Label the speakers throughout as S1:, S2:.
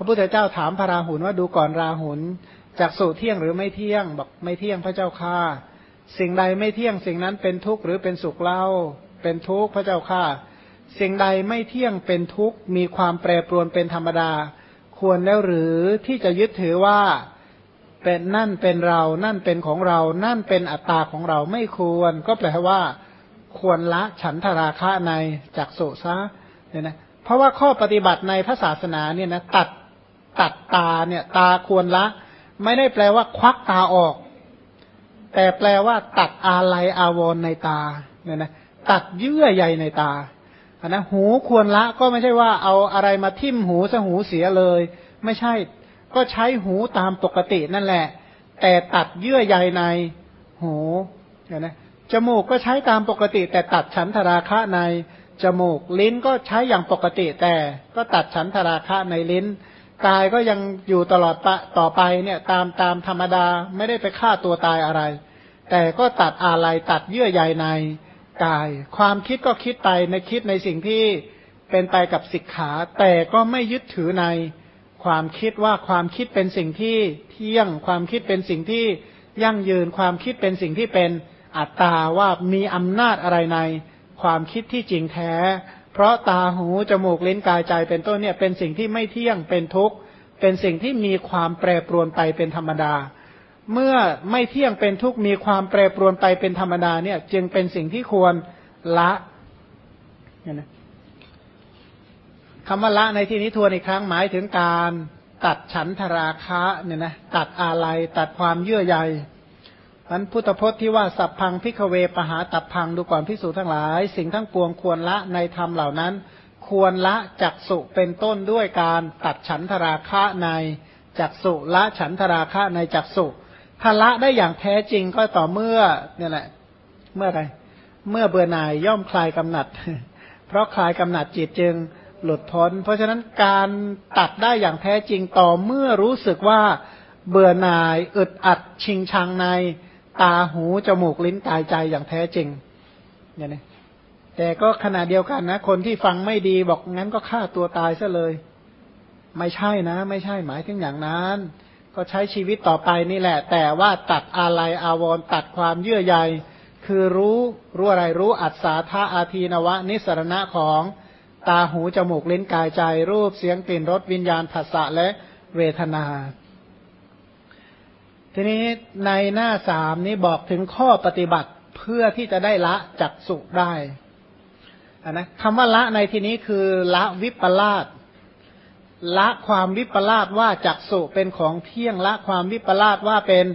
S1: ระพุทธเจ้าถามพระราหุลว่าดูก่อนราหุลจากสุเที่ยงหรือไม่เที่ยงบอกไม่เที่ยงพระเจ้าค่าสิ่งใดไม่เที่ยงสิ่งนั้นเป็นทุกข์หรือเป็นสุขเล่า เป็นทุกข์พระเจ้าค่าสิ่งใดไม่เที่ยงเป็นทุกข์มีความแปรปรวนเป็นธรรมดา ควรแล้วหรือที่จะยึดถือว่าเป็นนั่นเป็นเรา นั่นเป็นของเรา นั่นเป็นอัตตาของเราไม่ควร ก็แปลว่า ควรละฉันทราคะในจักสุซะเนี่ยนะเพราะว่าข้อปฏิบัติในพระศาสนาเนี่ยนะตัด ตัดตาเนี่ยตาควรละ ไม่ได้แปลว่า ควักตาออก แต่แปลว่า ตัดอาลัยอาวรในตาเนี่ยนะตัดเยื่อใยในตาอันนะหูควรละก็ไม่ใช่ว่าเอาอะไรมาทิ่มหูซะหูเสียเลย ไม่ใช่ก็ใช้หูตามปกตินั่นแหละ แต่ตัดเยื่อใยในหูเห็นไหมจมูกก็ใช้ตามปกติ แต่ตัดฉันทราคะในจมูก ลิ้นก็ใช้อย่างปกติแต่ก็ตัดฉันทราคะในลิ้น กายก็ยังอยู่ตลอดต่อไปเนี่ย ตามตามธรรมดาไม่ได้ไปฆ่าตัวตายอะไร แต่ก็ตัดอะไรตัดเยื่อใยในกาย ความคิดก็คิดไปในคิดในสิ่งที่เป็นไปกับสิกขา แต่ก็ไม่ยึดถือในความคิดว่าความคิดเป็นสิ่งที่เที่ยง ความคิดเป็นสิ่งที่ยั่งยืน ความคิดเป็นสิ่งที่เป็นอัตตาว่ามีอำนาจอะไรใน ความคิดที่จริงแท้ เพราะตาหูจมูกลิ้นกายใจเป็นต้นเนี่ย เป็นสิ่งที่ไม่เที่ยงเป็นทุกข์เป็นสิ่งที่มีความแปรปรวนไปเป็นธรรมดา เมื่อไม่เที่ยงเป็นทุกข์มีความแปรปรวนไปเป็นธรรมดาเนี่ย จึงเป็นสิ่งที่ควรละเนี่ยนะคำว่าละในที่นี้ทวนอีกครั้งหมายถึงการตัดฉันทราคะเนี่ยนะตัดอาลัยตัดความเยื่อใย มันพุทธพจน์ที่ว่าสัพพังพิกเวปหาตับพังดูก่อนพิสูจทั้งหลาย สิ่งทั้งปวงควรละในธรรมเหล่านั้น ควรละจักสุเป็นต้นด้วยการตัดฉันทราคะในจักสุละฉันทราคะในจักสุถ้าละได้อย่างแท้จริงก็ต่อเมื่อเนี่ยแหละ เมื่อไรเมื่อเบื่อหน่ายย่อมคลายกำหนัด เพราะคลายกำหนัดจิตจึงหลุดพ้น เพราะฉะนั้นการตัดได้อย่างแท้จริงต่อเมื่อรู้สึกว่าเบื่อหน่ายอึดอัดชิงชังใน ตาหู จมูกลิ้นกายใจอย่างแท้จริงเนี่ยนะแต่ก็ขณะเดียวกันนะ คนที่ฟังไม่ดีบอกงั้นก็ฆ่าตัวตายซะเลย ไม่ใช่นะ ไม่ใช่หมายถึงอย่างนั้น ก็ใช้ชีวิตต่อไปนี่แหละ แต่ว่าตัดอะไรอาวรตัดความเยื่อใยคือรู้รู้อะไรรู้อัศาธาอาทีนวะ นิสรณะของตาหูจมูกลิ้นกายใจ รูปเสียงกลิ่นรสวิญญาณผัสสะและเวทนา ทีนี้ในหน้าสามนี้บอกถึงข้อปฏิบัติเพื่อที่จะได้ละจักสุได้นนะคำว่าละในที่นี้คือละวิปลาสละความวิปลาสว่าจักสุเป็นของเที่ยงละความวิปลาสว่าเป็น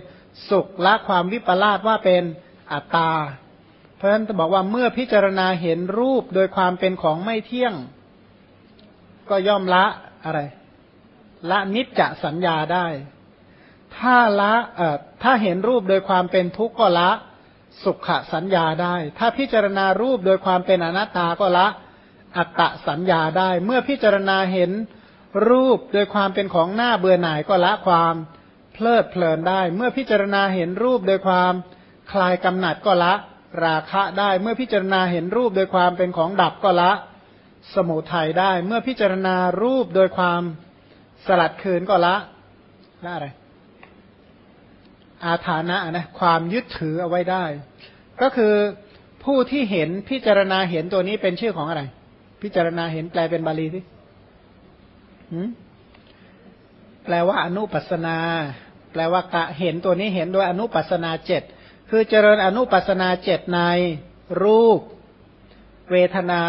S1: สุขละความวิปลาสว่าเป็นอัตตา เพราะฉะนั้นจะบอกว่าเมื่อพิจารณาเห็นรูปโดยความเป็นของไม่เที่ยง ก็ย่อมละอะไร ละนิจจสัญญาได้ ถ้าละเอ่อถ้าเห็นรูปโดยความเป็นทุกข์ก็ละสุขสัญญาได้ ถ้าพิจารณารูปโดยความเป็นอนัตตาก็ละอัตตสัญญาได้ เมื่อพิจารณาเห็นรูปโดยความเป็นของหน้าเบื่อหน่ายก็ละความเพลิดเพลินได้ เมื่อพิจารณาเห็นรูปโดยความคลายกำหนัดก็ละราคะได้ เมื่อพิจารณาเห็นรูปโดยความเป็นของดับก็ละ สมุทัยได้ เมื่อพิจารณารูปโดยความสลัดคืนก็ละละอะไร อาฐานะนะความยึดถือเอาไว้ได้ ก็คือผู้ที่เห็นพิจารณาเห็นตัวนี้เป็นชื่อของอะไร พิจารณาเห็นแปลเป็นบาลีสิแปลว่าอนุปัสนา แปลว่ากะเห็นตัวนี้เห็นโดยอนุปัสนาเจ็ดคือเจริญอนุปัสนาเจ็ดใน รูป เวทนา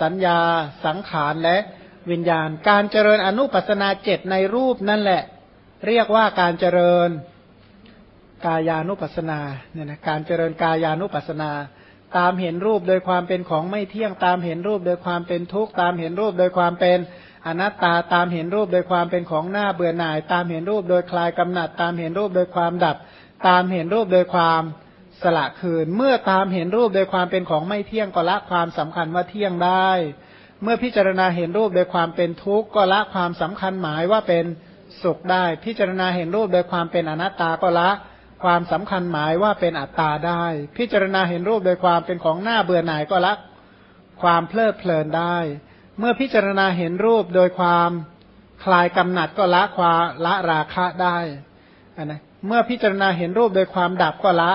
S1: สัญญา สังขารและวิญญาณ การเจริญอนุปัสนาเจ็ดในรูปนั่นแหละ เรียกว่าการเจริญ กายานุปัสนาเนี่ยนะการเจริญกายานุปัสนา ตามเห็นรูปโดยความเป็นของไม่เที่ยงตามเห็นรูปโดยความเป็นทุกข์ตามเห็นรูปโดยความเป็นอนัตตาตามเห็นรูปโดยความเป็นของหน้าเบื่อหน่าย ตามเห็นรูปโดยคลายกำหนัด ตามเห็นรูปโดยความดับ ตามเห็นรูปโดยความสละคืน เมื่อตามเห็นรูปโดยความเป็นของไม่เที่ยงก็ละความสำคัญว่าเที่ยงได้ เมื่อพิจารณาเห็นรูปโดยความเป็นทุกข์ก็ละความสำคัญหมายว่าเป็นสุขได้ พิจารณาเห็นรูปโดยความเป็นอนัตตาก็ละ ความสำคัญหมายว่าเป็นอัตตาได้ พิจารณาเห็นรูปโดยความเป็นของหน้าเบื่อหน่ายก็ละความเพลิดเพลินได้ เมื่อพิจารณาเห็นรูปโดยความคลายกำหนัดก็ละความละราคะได้นะเมื่อพิจารณาเห็นรูปโดยความดับก็ละ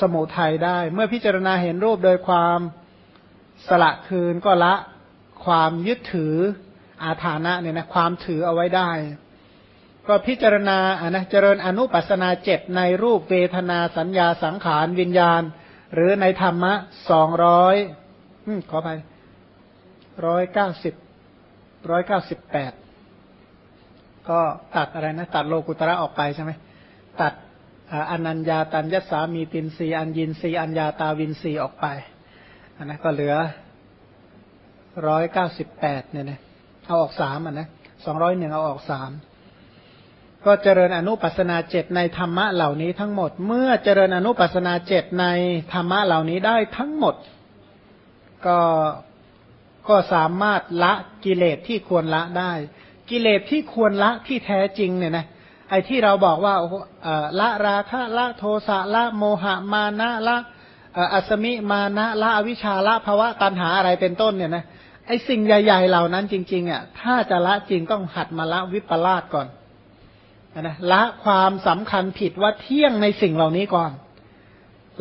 S1: สมุทัยได้ เมื่อพิจารณาเห็นรูปโดยความสละคืนก็ละความยึดถืออาถานะเนี่ยนะความถือเอาไว้ได้ ก็พิจารณาอะนะเจริญอนุปัสนาเจ็ดในรูปเวทนาสัญญาสังขารวิญญาณ หรือในธรรมะสองร้อยขอไปร้อยเก้าสิบร้อยเก้าสิบแปดก็ตัดอะไรนะ ตัดโลกุตระออกไปใช่ไหมตัดอนัญญาตัญญสามีตินรีอัญญินรีอัญญาตาวินรีออกไปอันนั้นก็เหลือร้อยเก้าสิบแปดเนี่ยนะเอาออกสามอะนะสองร้อยหนึ่งเอาออกสาม ก็เจริญอนุปัสนาเจ็ดในธรรมะเหล่านี้ทั้งหมด เมื่อเจริญอนุปัสนาเจ็ดในธรรมะเหล่านี้ได้ทั้งหมด ก็ก็สามารถละกิเลสที่ควรละได้ กิเลสที่ควรละที่แท้จริงเนี่ยนะไอ้ที่เราบอกว่าละราคะละโทสะละโมหะมานะละอัสมิมานะละอวิชาละภาวะตัณหาอะไรเป็นต้นเนี่ยนะไอ้สิ่งใหญ่ ๆ เหล่านั้นจริงๆอะถ้าจะละจริงต้องหัดมาละวิปลาสก่อน นะละความสำคัญผิดว่าเที่ยงในสิ่งเหล่านี้ก่อน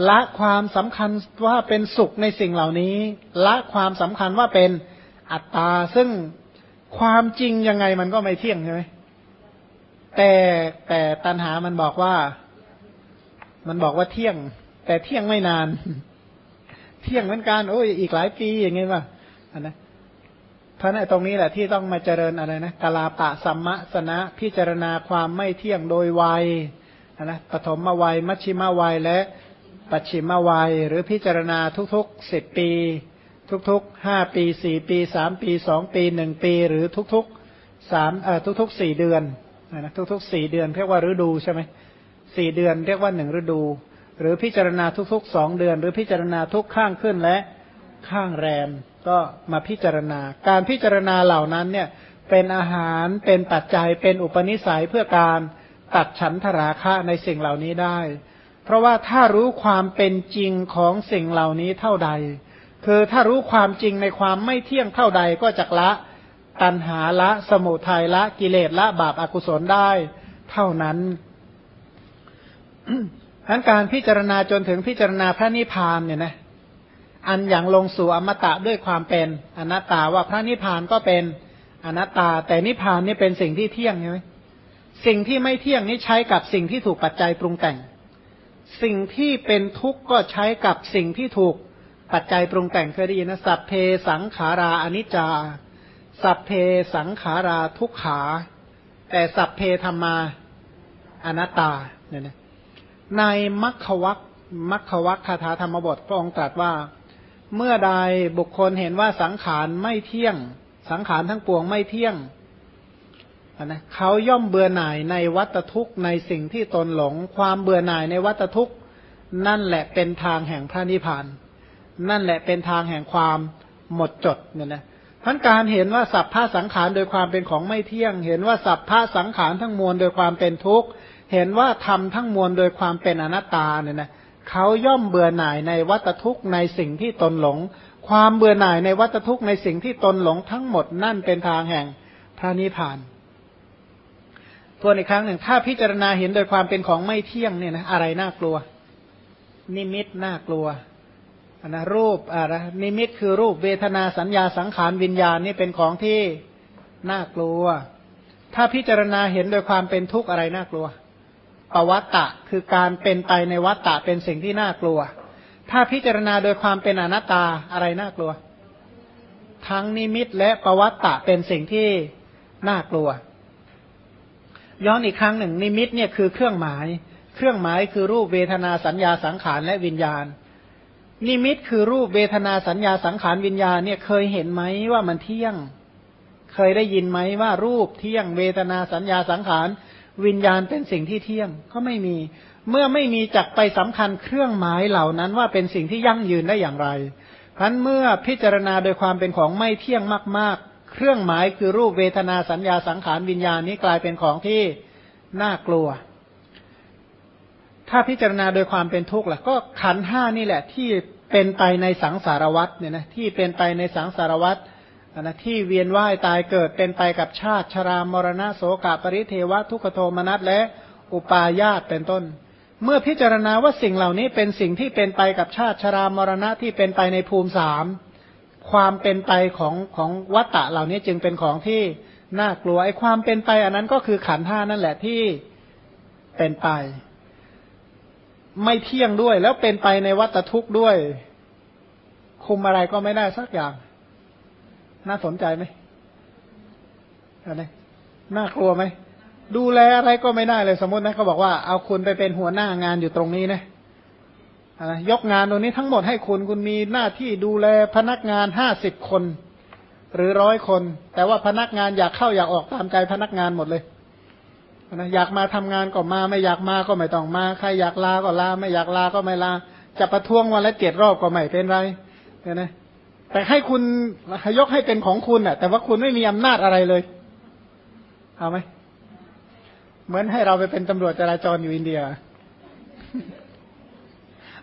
S1: ละความสำคัญว่าเป็นสุขในสิ่งเหล่านี้ ละความสำคัญว่าเป็นอัตตา ซึ่งความจริงยังไงมันก็ไม่เที่ยงใช่ไหมแต่แต่ตัณหามันบอกว่า มันบอกว่าเที่ยง แต่เที่ยงไม่นาน เที่ยงเหมือนกันโอ้ยอีกหลายปีอย่างเงี้ยว่ะอันนะ เพราะในตรงนี้แหละที่ต้องมาเจริญอะไรนะกลาปะสัมมสนะพิจารณาความไม่เที่ยงโดยวัยนะปฐมวัย มัชชิมวัยและปัจฉิมวัย หรือพิจารณาทุกๆสิบปี ทุกๆห้าปีสี่ปีสามปีสองปีหนึ่งปี หรือทุกๆสามเอ่อทุกๆสี่เดือนนะทุกๆสี่เดือนเรียกว่าฤดูใช่ไหมสี่เดือนเรียกว่าหนึ่งฤดู หรือพิจารณาทุกๆสองเดือน หรือพิจารณาทุกข้างขึ้นและ ข้างแรมก็มาพิจารณา การพิจารณาเหล่านั้นเนี่ยเป็นอาหารเป็นปัจจัยเป็นอุปนิสัยเพื่อการตัดฉันทราคะในสิ่งเหล่านี้ได้ เพราะว่าถ้ารู้ความเป็นจริงของสิ่งเหล่านี้เท่าใด คือถ้ารู้ความจริงในความไม่เที่ยงเท่าใดก็จะละตัณหาละสมุทัยละกิเลสละบาปอากุศลได้ เท่านั้นทั้นการพิจารณาจนถึงพิจารณาพระนิพพานเนี่ยนะ อันอย่างลงสู่อมตะด้วยความเป็นอนัตตาว่าพระนิพพานก็เป็นอนัตตา แต่นิพพานนี่เป็นสิ่งที่เที่ยงใช่ไหมสิ่งที่ไม่เที่ยงนี้ใช้กับสิ่งที่ถูกปัจจัยปรุงแต่ง สิ่งที่เป็นทุกข์ก็ใช้กับสิ่งที่ถูกปัจจัยปรุงแต่งเคยได้ยินนะสัพเพสังขาราอนิจจา สัพเพสังขาราทุกขา แต่สัพเพธรรมาอนัตตาเนี่ยนะในมัคควัคมัคควัคคาถาธรรมบทพระองค์ตรัสว่า เมื่อใดบุคคลเห็นว่าสังขารไม่เที่ยง สังขารทั้งปวงไม่เที่ยงนะเขาย่อมเบื่อหน่ายในวัตทุกข์ในสิ่งที่ตนหลง ความเบื่อหน่ายในวัตทุกข์ นั่นแหละเป็นทางแห่งพระนิพพาน นั่นแหละเป็นทางแห่งความหมดจดเนี่ยนะท่านการเห็นว่าสัพพะสังขารโดยความเป็นของไม่เที่ยง เห็นว่าสัพพะสังขารทั้งมวลโดยความเป็นทุกข์ เห็นว่าธรรมทั้งมวลโดยความเป็นอนัตตาเนี่ยนะ เขาย่อมเบื่อหน่ายในวัตทุกข์ในสิ่งที่ตนหลง ความเบื่อหน่ายในวัตทุกข์ในสิ่งที่ตนหลงทั้งหมดนั่นเป็นทางแห่งพระนิพพานทวอีกครั้งหนึ่ง ถ้าพิจารณาเห็นโดยความเป็นของไม่เที่ยงเนี่ยนะอะไรน่ากลัว นิมิตน่ากลัวนะรูปอะไรนิมิตคือรูปเวทนาสัญญาสังขารวิญญาณนี่เป็นของที่น่ากลัว ถ้าพิจารณาเห็นโดยความเป็นทุกข์อะไรน่ากลัว ปวัตตะ คือการเป็นไปในวัตตะเป็นสิ่งที่น่ากลัว ถ้าพิจารณาโดยความเป็นอนัตตาอะไรน่ากลัว ทั้งนิมิตและปวัตตะเป็นสิ่งที่น่ากลัว ย้อนอีกครั้งหนึ่ง นิมิตเนี่ยคือเครื่องหมาย เครื่องหมายคือรูปเวทนาสัญญาสังขารและวิญญาณ นิมิตคือรูปเวทนาสัญญาสังขารวิญญาณเนี่ยเคยเห็นไหมว่ามันเที่ยง เคยได้ยินไหมว่ารูปเที่ยงเวทนาสัญญาสังขาร วิญญาณเป็นสิ่งที่เที่ยงก็ไม่มี เมื่อไม่มีจักไปสำคัญเครื่องหมายเหล่านั้นว่าเป็นสิ่งที่ยั่งยืนได้อย่างไรพันเมื่อพิจารณาโดยความเป็นของไม่เที่ยงมาก ๆ เครื่องหมายคือรูปเวทนาสัญญาสังขารวิญญาณนี้กลายเป็นของที่น่ากลัว ถ้าพิจารณาโดยความเป็นทุกข์ล่ะก็ขันห้านี่แหละที่เป็นไปในสังสารวัตเนี่ยนะที่เป็นไปในสังสารวัตร นะที่เวียนว่ายตายเกิดเป็นไปกับชาติชรามรณะโสกาปริเทวะทุกขโทมนัสและอุปาญาตเป็นต้น เมื่อพิจารณาว่าสิ่งเหล่านี้เป็นสิ่งที่เป็นไปกับชาติชรามรณะที่เป็นไปในภูมิสามความเป็นไปของของวัตตะเหล่านี้จึงเป็นของที่น่ากลัวไอ้ความเป็นไป อันนั้นก็คือขันธ์ห้านั่นแหละที่เป็นไป ไม่เที่ยงด้วย แล้วเป็นไปในวัตทุกข์ด้วย คุมอะไรก็ไม่ได้สักอย่าง น่าสนใจไหมอะไรน่ากลัวไหม ดูแลอะไรก็ไม่ได้เลยสมมตินะเขาบอกว่าเอาคุณไปเป็นหัวหน้างานอยู่ตรงนี้นะยกงานตรงนี้ทั้งหมดให้คุณคุณมีหน้าที่ดูแลพนักงานห้าสิบคน หรือร้อยคน แต่ว่าพนักงานอยากเข้าอยากออกตามใจพนักงานหมดเลยนะอยากมาทำงานก็มา ไม่อยากมาก็ไม่ต้องมา ใครอยากลาก็ลา ไม่อยากลาก็ไม่ลา จะประท้วงวันละเจ็ดรอบก็ไม่เป็นไรเนี่ยนะ แต่ให้คุณยกให้เป็นของคุณอะ แต่ว่าคุณไม่มีอำนาจอะไรเลย เอาไหมเหมือนให้เราไปเป็นตำรวจจราจรอยู่อินเดีย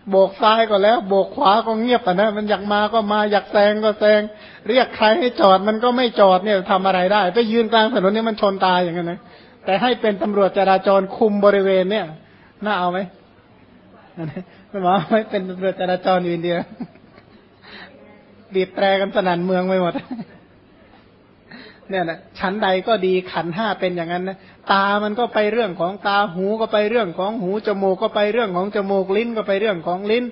S1: โบกซ้ายก็แล้ว โบกขวาก็เงียบอะนะมันอยากมาก็มาอยากแซงก็แซง เรียกใครให้จอดมันก็ไม่จอดเนี่ยทำอะไรได้ ไปยืนกลางถนนเนี่ยมันชนตายอย่างนั้นนะแต่ให้เป็นตำรวจจราจรคุมบริเวณเนี่ยน่าเอาไหมไม่หมอไม่เป็นตำรวจจราจรอยู่อินเดีย บีบแตรกันสนั่นเมืองไปหมด เนี่ยนะชั้นใดก็ดีขันห้าเป็นอย่างนั้นนะตามันก็ไปเรื่องของตาหูก็ไปเรื่องของหูจมูกก็ไปเรื่องของจมูกลิ้นก็ไปเรื่องของลิ้น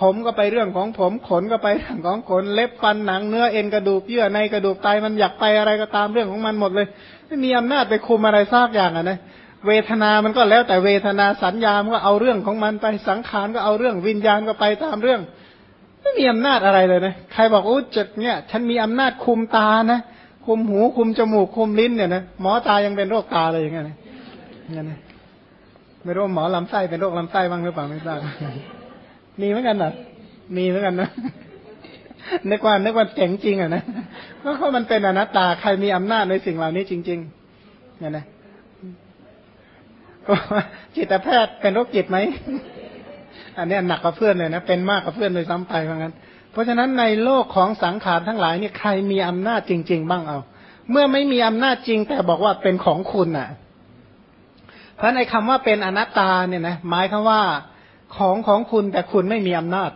S1: ผมก็ไปเรื่องของผมขนก็ไปเรื่องของขนเล็บฟันหนังเนื้อเอ็นกระดูกเยื่อในกระดูกไตมันอยากไปอะไรก็ตามเรื่องของมันหมดเลยไม่มีอำนาจไปคุมอะไรซากอย่างอะนะเวทนามันก็แล้วแต่เวทนาสัญญามันก็เอาเรื่องของมันไปสังขารก็เอาเรื่องวิญญาณก็ไปตามเรื่อง ไม่มีอำนาจอะไรเลยนะใครบอกโอ้จุดเนี่ย ฉันมีอำนาจคุมตานะคุมหูคุมจมูกคุมลิ้นเนี่ยนะหมอตายังเป็นโรคตาเลยอย่างเงี้ยนะเนี่ยนะไม่รู้หมอลำไส้เป็นโรคลำไส้บ้างหรือเปล่าไม่ทราบมีเหมือนกันเหรอมีเหมือนกันนะนึกว่านึกว่าเจ๋งจริงอะนะเพราะมันเป็นอนัตตาใครมีอำนาจในสิ่งเหล่านี้จริงๆเนี่ยนะจิตแพทย์เป็นโรคจิตไหม อันนี้หนักกว่าเพื่อนเลยนะ เป็นมากกว่าเพื่อนเลยซ้ำไปเพราะงั้น เพราะฉะนั้นในโลกของสังขารทั้งหลายนี่ใครมีอำนาจจริง ๆ บ้างเอา เมื่อไม่มีอำนาจจริง แต่บอกว่าเป็นของคุณอะ เพราะในคำว่าเป็นอนัตตาเนี่ยนะหมายคำว่าของของคุณแต่คุณไม่มีอำนาจ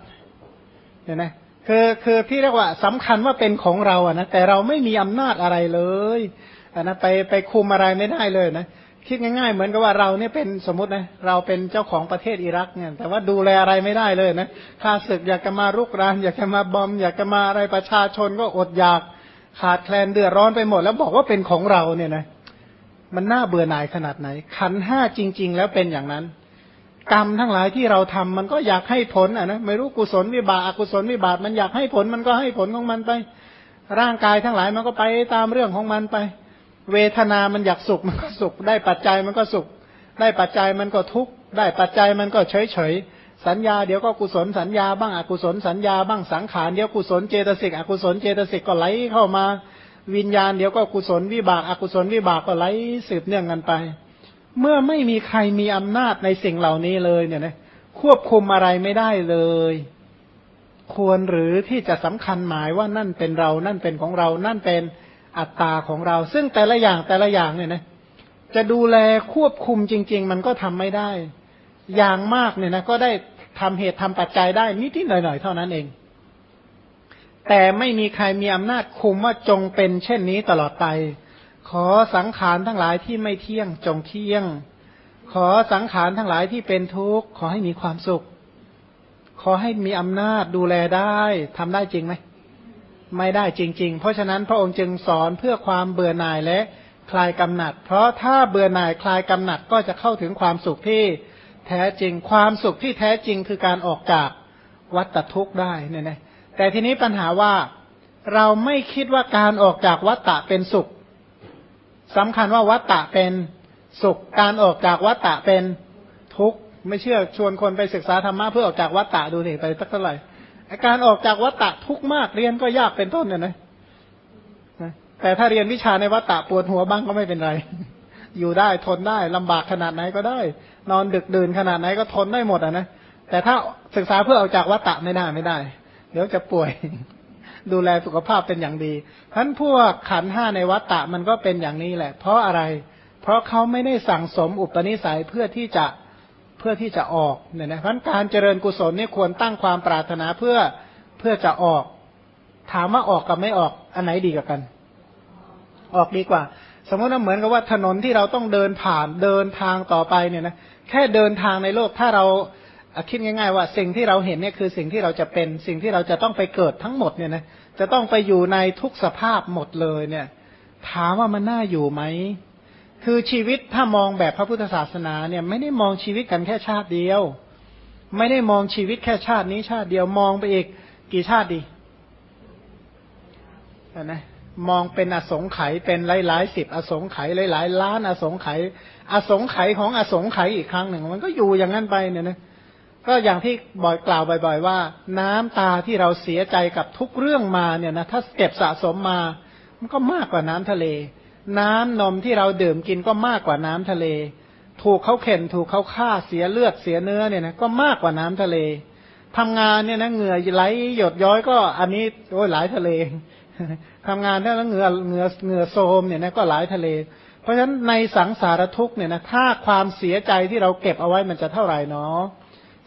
S1: เห็นไหมคือคือที่เรียกว่าสำคัญว่าเป็นของเราอะนะแต่เราไม่มีอำนาจอะไรเลยอะนะไปไปคุมอะไรไม่ได้เลยนะ คิดง่ายๆ เหมือนกับว่าเราเนี่ยเป็นสมมตินะเราเป็นเจ้าของประเทศอิรักเนี่ยแต่ว่าดูแลอะไรไม่ได้เลยนะข้าศึกอยากจะมารุกราน อยากจะมาบอม อยากจะมาอะไรประชาชนก็อดอยากขาดแคลนเดือดร้อนไปหมด แล้วบอกว่าเป็นของเราเนี่ยนะมันน่าเบื่อหน่ายขนาดไหน ขันห้าจริง ๆ แล้วเป็นอย่างนั้น กรรมทั้งหลายที่เราทำมันก็อยากให้ผลอะนะไม่รู้กุศลวิบากอกุศลวิบากมันอยากให้ผลมันก็ให้ผลของมันไป ร่างกายทั้งหลายมันก็ไปตามเรื่องของมันไป เวทนามันอยากสุขมันก็สุข ได้ปัจจัยมันก็สุข ได้ปัจจัยมันก็ทุกข์ได้ปัจจัยมันก็เฉยเฉยสัญญาเดี๋ยวก็กุศลสัญญาบ้างอกุศลสัญญาบ้างสังขารเดี๋ยวกุศลเจตสิกอกุศลเจตสิกก็ไหลเข้ามา วิญญาณเดี๋ยวก็กุศลวิบากอกุศลวิบากก็ไหลสืบเนื่องกันไป เมื่อไม่มีใครมีอำนาจในสิ่งเหล่านี้เลยเนี่ยนะควบคุมอะไรไม่ได้เลย ควรหรือที่จะสำคัญหมายว่านั่นเป็นเรา นั่นเป็นของเรา นั่นเป็น อัตตาของเรา ซึ่งแต่ละอย่างแต่ละอย่างเนี่ยนะจะดูแลควบคุมจริง ๆ มันก็ทำไม่ได้ อย่างมากเนี่ยนะก็ได้ทำเหตุทำปัจจัยได้นิดๆหน่อยๆเท่านั้นเอง แต่ไม่มีใครมีอำนาจคุมว่าจงเป็นเช่นนี้ตลอดไป ขอสังขารทั้งหลายที่ไม่เที่ยงจงเที่ยง ขอสังขารทั้งหลายที่เป็นทุกข์ขอให้มีความสุข ขอให้มีอำนาจดูแลได้ทำได้จริงไหม ไม่ได้จริง ๆ เพราะฉะนั้นพระองค์จึงสอนเพื่อความเบื่อหน่ายและคลายกำหนัด เพราะถ้าเบื่อหน่ายคลายกำหนัดก็จะเข้าถึงความสุขที่แท้จริง ความสุขที่แท้จริงคือการออกจากวัฏทุกข์ได้เนี่ยนะแต่ทีนี้ปัญหาว่าเราไม่คิดว่าการออกจากวัฏฏะเป็นสุขสำคัญว่าวัฏฏะเป็นสุข การออกจากวัฏฏะเป็นทุกข์ ไม่เชื่อชวนคนไปศึกษาธรรมะเพื่อออกจากวัฏฏะดูสิไปสักเท่าไหร่ การออกจากวัตตะทุกมากเรียนก็ยากเป็นต้นเนี่ยนะแต่ถ้าเรียนวิชาในวัตตะปวดหัวบ้างก็ไม่เป็นไร อยู่ได้ทนได้ลำบากขนาดไหนก็ได้ นอนดึกดื่นขนาดไหนก็ทนได้หมดอะนะแต่ถ้าศึกษาเพื่อออกจากวัตตะไม่ได้ไม่ได้ เดี๋ยวจะป่วย ดูแลสุขภาพเป็นอย่างดีเพราะฉะนั้นพวกขันห้าในวัฏฏะมันก็เป็นอย่างนี้แหละ เพราะอะไร เพราะเขาไม่ได้สั่งสมอุปนิสัยเพื่อที่จะ พื่อที่จะออกเนี่ยนะเพราะการเจริญกุศลนี่ควรตั้งความปรารถนาเพื่อเพื่อจะออก ถามว่าออกกับไม่ออกอันไหนดีกว่ากัน ออกดีกว่า สมมติว่าเหมือนกับว่าถนนที่เราต้องเดินผ่านเดินทางต่อไปเนี่ยนะแค่เดินทางในโลกถ้าเราคิดง่ายๆว่าสิ่งที่เราเห็นเนี่ยคือสิ่งที่เราจะเป็นสิ่งที่เราจะต้องไปเกิดทั้งหมดเนี่ยนะจะต้องไปอยู่ในทุกสภาพหมดเลยเนี่ย ถามว่ามันน่าอยู่ไหม คือชีวิตถ้ามองแบบพระพุทธศาสนาเนี่ยไม่ได้มองชีวิตกันแค่ชาติเดียว ไม่ได้มองชีวิตแค่ชาตินี้ชาติเดียวมองไปอีกกี่ชาติดีนะมองเป็นอสงไขยเป็นหลายๆสิบอสงไขยหลายๆล้านอสงไขยอสงไขยของอสงไขยอีกครั้งหนึ่ง มันก็อยู่อย่างนั้นไปเนี่ยนะก็อย่างที่บ่อยกล่าวบ่อย ๆ ว่า น้ำตาที่เราเสียใจกับทุกเรื่องมาเนี่ยนะถ้าเก็บสะสมมา มันก็มากกว่าน้ำทะเล น้ำนมที่เราดื่มกินก็มากกว่าน้ำทะเล ถูกเขาเข็นถูกเขาฆ่าเสียเลือดเสียเนื้อเนี่ยนะก็มากกว่าน้ำทะเลทำงานเนี่ยนะเหงื่อไหลหยดย้อยก็อันนี้โอ้ยหลายทะเลทำงานแล้วเหงื่อเหงื่อเหงื่อโซมเนี่ยนะก็หลายทะเล เพราะฉะนั้นในสังสารทุกเนี่ยนะถ้าความเสียใจที่เราเก็บเอาไว้มันจะเท่าไหร่เนาะ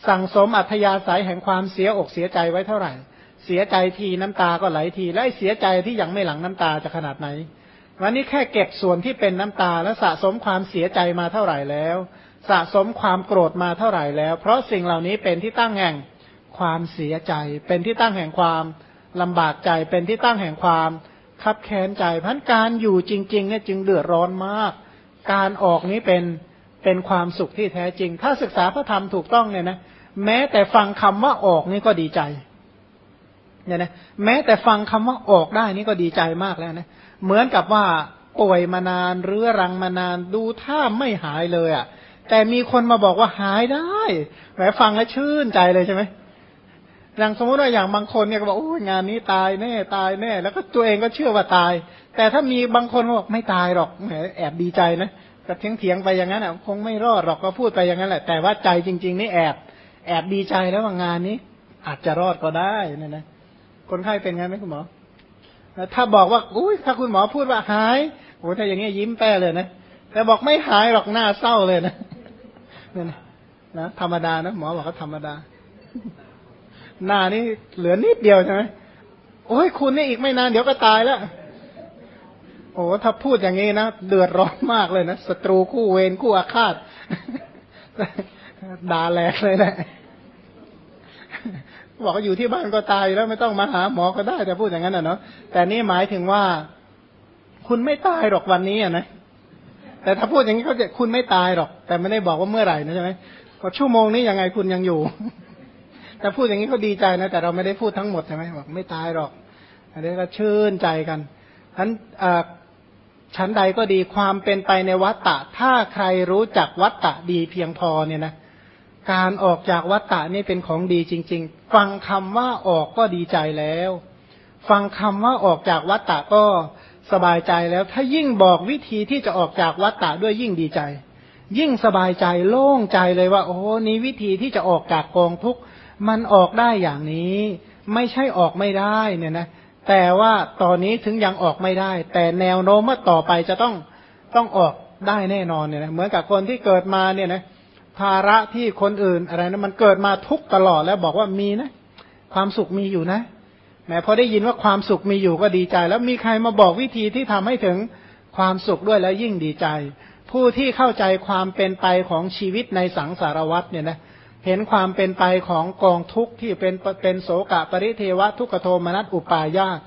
S1: สั่งสมอัธยาศัยแห่งความเสียอกเสียใจไว้เท่าไหร่ เสียใจทีน้ำตาก็ไหลที และเสียใจที่ยังไม่หลังน้ำตาจะขนาดไหน วันนี้แค่เก็บส่วนที่เป็นน้ำตาและสะสมความเสียใจมาเท่าไหร่แล้ว สะสมความโกรธมาเท่าไหร่แล้ว เพราะสิ่งเหล่านี้เป็นที่ตั้งแห่งความเสียใจ เป็นที่ตั้งแห่งความลำบากใจ เป็นที่ตั้งแห่งความคับแค้นใจพันการอยู่จริงๆเนี่ยจึงเดือดร้อนมาก การออกนี้เป็นเป็นความสุขที่แท้จริง ถ้าศึกษาพระธรรมถูกต้องเนี่ยนะ แม้แต่ฟังคำว่าออกนี่ก็ดีใจ เนี่ยนะแม้แต่ฟังคำว่าออกได้นี่ก็ดีใจมากแล้วนะเหมือนกับว่าป่วยมานานเรื้อรังมานานดูท่าไม่หายเลยอะ่ะ แต่มีคนมาบอกว่าหายได้แหมฟังแล้วชื่นใจเลยใช่ไหมอย่างสมมติว่าอย่างบางคนเนี่ยก็บอกโอ้ยงานนี้ตายแน่ตายแน่ แล้วก็ตัวเองก็เชื่อว่าตาย แต่ถ้ามีบางคนบอกไม่ตายหรอกแหมแอบดีใจนะก็เถียงเถียงไปอย่างนั้นอะคงไม่รอดหรอกก็พูดไปอย่างนั้นแหละแต่ว่าใจจริง ๆ นี่แอบ แอบดีใจแล้วว่างานนี้ อาจจะรอดก็ได้นะนะ คนไข้เป็นไงไหมคุณหมอ ถ้าบอกว่าอุ้ยถ้าคุณหมอพูดว่าหายโอ้ถ้าอย่างนี้ยิ้มแป้เลยนะแต่บอกไม่หายหรอกหน้าเศร้าเลยนะนี่นะนะธรรมดานะหมอบอกเขาธรรมดา หน้านี่เหลือนิดเดียวใช่ไหมโอ้ยคุณนี่อีกไม่นานเดี๋ยวก็ตายแล้วโอ้ถ้าพูดอย่างนี้นะเดือดร้อนมากเลยนะศัตรูคู่เวรคู่อาฆาตด่าแหลกเลยแหละ บอกอยู่ที่บ้านก็ตายแล้วไม่ต้องมาหาหมอก็ได้แต่พูดอย่างนั้นนะเนาะแต่นี่หมายถึงว่า คุณไม่ตายหรอกวันนี้อะนะแต่ถ้าพูดอย่างนี้เขาจะคุณไม่ตายหรอก แต่ไม่ได้บอกว่าเมื่อไหร่นะใช่ไหมก็ชั่วโมงนี้ยังไงคุณยังอยู่แต่พูดอย่างนี้เขาดีใจนะ แต่เราไม่ได้พูดทั้งหมดใช่ไหมบอกไม่ตายหรอก อันนี้ก็ชื่นใจกันฉะนั้นชั้นใดก็ดีความเป็นไปในวัตตะ ถ้าใครรู้จักวัตตะดีเพียงพอเนี่ยนะ การออกจากวัฏฏะนี่เป็นของดีจริง ๆ ฟังคำว่าออกก็ดีใจแล้ว ฟังคำว่าออกจากวัฏฏะก็สบายใจแล้ว ถ้ายิ่งบอกวิธีที่จะออกจากวัฏฏะด้วยยิ่งดีใจ ยิ่งสบายใจโล่งใจเลยว่า โอ้นี้วิธีที่จะออกจากกองทุกข์มันออกได้อย่างนี้ ไม่ใช่ออกไม่ได้เนี่ยนะแต่ว่าตอนนี้ถึงยังออกไม่ได้ แต่แนวโน้มว่าต่อไปจะต้องต้องออกได้แน่นอนเนี่ยนะเหมือนกับคนที่เกิดมาเนี่ยนะ ภาระที่คนอื่นอะไรนะมันเกิดมาทุกตลอดแล้วบอกว่ามีนะ ความสุขมีอยู่นะแม้พอได้ยินว่าความสุขมีอยู่ก็ดีใจ แล้วมีใครมาบอกวิธีที่ทำให้ถึงความสุขด้วยแล้วยิ่งดีใจ ผู้ที่เข้าใจความเป็นไปของชีวิตในสังสารวัฏเนี่ยนะเห็นความเป็นไปของกองทุกข์ที่เป็นเป็นโสกะปริเทวะทุกขโทมนัสอุปายาต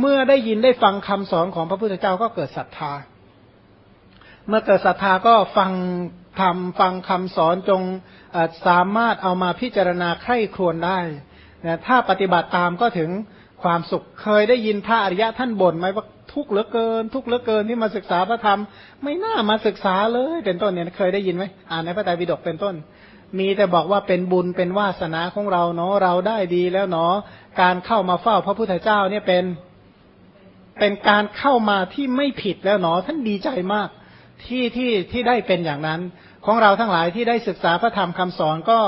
S1: เมื่อได้ยินได้ฟังคำสอนของพระพุทธเจ้าก็เกิดศรัทธา เมื่อเกิดศรัทธาก็ฟังทำฟังคำสอนจงสามารถเอามาพิจารณาใคร่ครวญได้นะถ้าปฏิบัติตามก็ถึงความสุขเคยได้ยินพระอริยะท่านบ่นไหมว่าทุกข์เหลือเกิน ทุกข์เหลือเกินที่มาศึกษาพระธรรม ไม่น่ามาศึกษาเลย เป็นต้นเนี่ยเคยได้ยินไหมอ่านในพระไตรปิฎกเป็นต้น มีแต่บอกว่าเป็นบุญเป็นวาสนาของเราเนาะเราได้ดีแล้วเนาะการเข้ามาเฝ้าพระพุทธเจ้าเนี่ยเป็นเป็นการเข้ามาที่ไม่ผิดแล้วเนาะท่านดีใจมาก ที่ที่ที่ได้เป็นอย่างนั้น ของเราทั้งหลายที่ได้ศึกษาพระธรรมคำสอนก็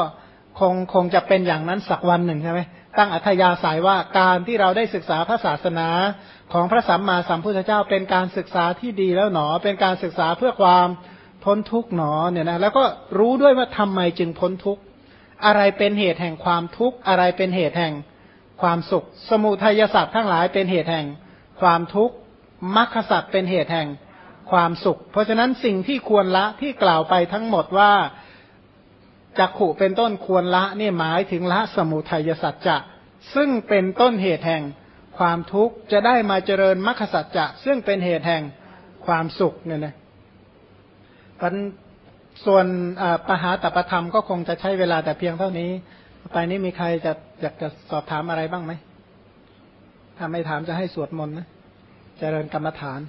S1: คงคงจะเป็นอย่างนั้นสักวันหนึ่งใช่ไหมตั้งอัธยาศัยว่าการที่เราได้ศึกษาพระศาสนาของพระสัมมาสัมพุทธเจ้าเป็นการศึกษาที่ดีแล้วหนอ เป็นการศึกษาเพื่อความพ้นทุกข์หนอเนี่ยนะแล้วก็รู้ด้วยว่าทำไมจึงพ้นทุกข์อะไรเป็นเหตุแห่งความทุกข์อะไรเป็นเหตุแห่งความสุข สมุทัยสัตว์ทั้งหลายเป็นเหตุแห่งความทุกข์มรรคสัตว์เป็นเหตุแห่ง ความสุข เพราะฉะนั้นสิ่งที่ควรละที่กล่าวไปทั้งหมดว่าจักขุเป็นต้นควรละนี่หมายถึงละสมุทัยสัจจะซึ่งเป็นต้นเหตุแห่งความทุกข์จะได้มาเจริญมรรคสัจจะซึ่งเป็นเหตุแห่งความสุขเนี่ยนะพันส่วนปหาตประธรรมก็คงจะใช้เวลาแต่เพียงเท่านี้ ไปนี้มีใครจะอยากจะสอบถามอะไรบ้างไหมถ้าไม่ถามจะให้สวดมนต์นะ เจริญกรรมฐาน